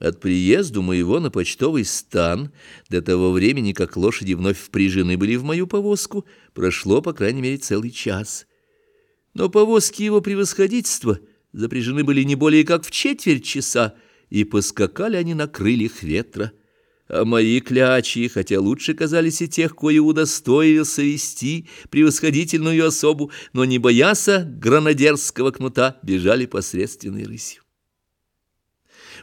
От приезду моего на почтовый стан до того времени, как лошади вновь впряжены были в мою повозку, прошло, по крайней мере, целый час. Но повозки его превосходительства запряжены были не более как в четверть часа, и поскакали они на крыльях ветра. А мои клячи, хотя лучше казались и тех, кое удостоился вести превосходительную особу, но не бояся гранадерского кнута, бежали посредственной рысью.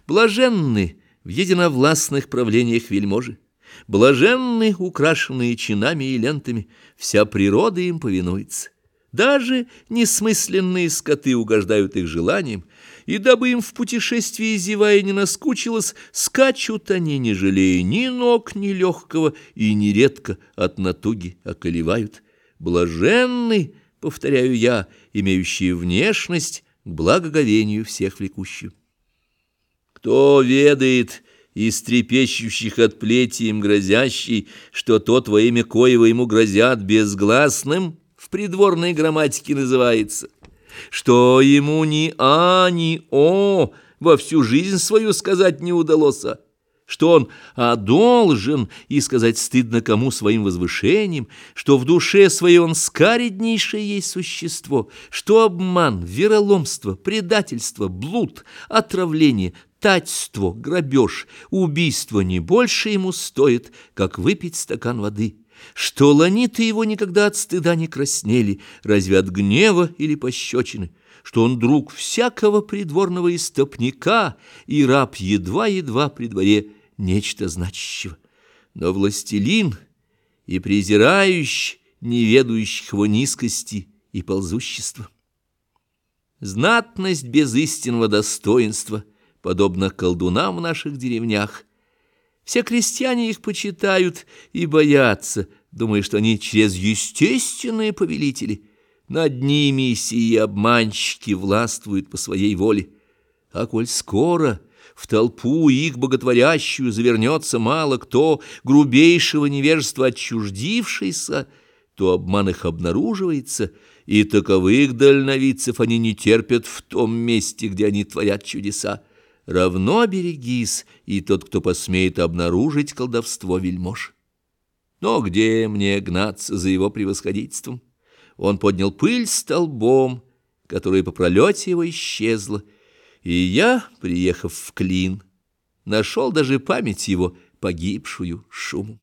Блаженны в единовластных правлениях вельможи, блаженны, украшенные чинами и лентами, вся природа им повинуется. Даже несмысленные скоты угождают их желаниям, и дабы им в путешествии зевая не наскучилось, скачут они, не жалея ни ног, ни легкого, и нередко от натуги околевают. Блаженны, повторяю я, имеющие внешность к благоговению всех влекущую. Кто ведает из трепещущих от плети им грозящий, что тот во имя коего ему грозят безгласным, в придворной грамматике называется, что ему ни «а», ни «о» во всю жизнь свою сказать не удалось, а что он одолжен, и сказать стыдно кому своим возвышением, что в душе своей он скареднейшее есть существо, что обман, вероломство, предательство, блуд, отравление, татьство, грабеж, убийство не больше ему стоит, как выпить стакан воды, что ланиты его никогда от стыда не краснели, разве от гнева или пощечины, что он друг всякого придворного истопника и раб едва-едва при дворе нечто значащего. Но властелин и презирающий неведающих его низкости и ползущества. Знатность без истинного достоинства, подобно колдунам в наших деревнях. Все крестьяне их почитают и боятся, думая, что они через естественные повелители. Над ними сии обманщики властвуют по своей воле. А коль скоро в толпу их боготворящую завернется мало кто, грубейшего невежества отчуждившийся, то обман их обнаруживается, и таковых дальновидцев они не терпят в том месте, где они творят чудеса. Равно берегись, и тот, кто посмеет обнаружить колдовство вельмож. Но где мне гнаться за его превосходительством? Он поднял пыль столбом, которая по пролете его исчезла, и я, приехав в Клин, нашел даже память его, погибшую шумом.